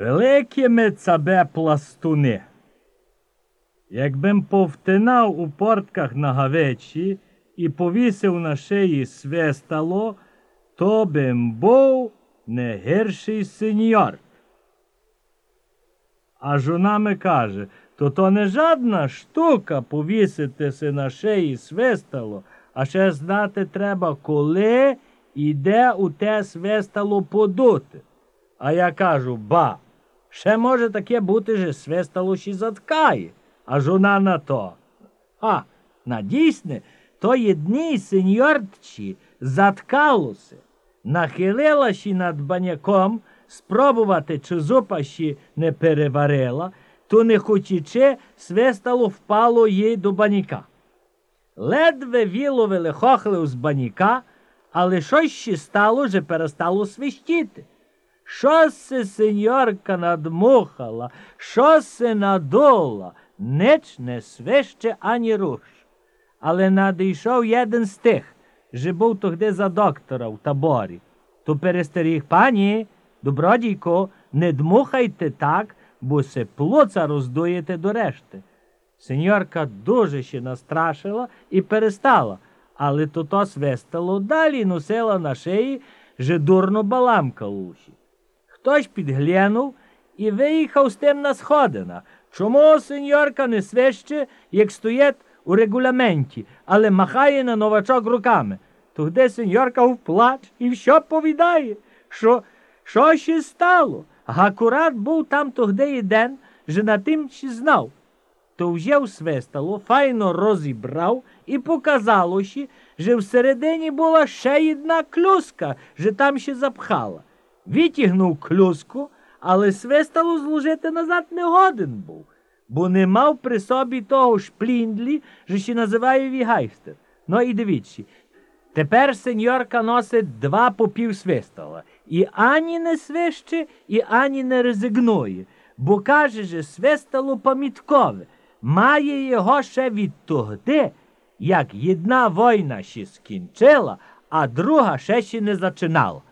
Великі ми цабе пластуни. Якбим повтинав у портках на гавечі і повісив на шиї свистало, то бим був не гірший сеньор. А жона ми каже, то то не жадна штука повіситися на шиї свистало, а ще знати треба, коли і де у те свистало подути. А я кажу, ба, ще може таке бути, що свистало ще заткає, а жона на то. А, на дійсне, то єдній сеньортчі заткалося, нахилила над баняком, спробувати, чи зупа ще не переварила, то не хочучи, свистало впало їй до баняка. Ледве віловили хохлив з баняка, але щось ще стало, що перестало свищити. Що се сеньорка надмухала, що се надула, ніч не свище ані руш. Але надійшов один з тих, що був тогди за доктора в таборі. То перестеріг пані, добродійко, не дмухайте так, бо се плоца роздуєте до решти. Сеньорка дуже ще настрашила і перестала, але то то свистало далі носила на шиї, же дурно баламкала уші. Хтось підглянув і виїхав з тим на сходина. Чому сеньорка не свище, як стоїть у регуляменті, але махає на новачок руками? Тогди сеньорка вплач і що повідає, що що ще стало? Акурат був там тогди і день, що на тим ще знав. То взяв свистало, файно розібрав і показало, ще, що всередині була ще одна клюска, що там ще запхала. Витягнув клюску, але свистало зложити назад не годен був, бо не мав при собі того шпліндлі, що ще називає вігайстер. Ну і дивіться, тепер сеньорка носить два попів свистала. І ані не свище, і ані не резигнує, бо каже, що свистало пам'яткове, має його ще від тогди, як єдна війна ще скінчила, а друга ще ще не зачинала.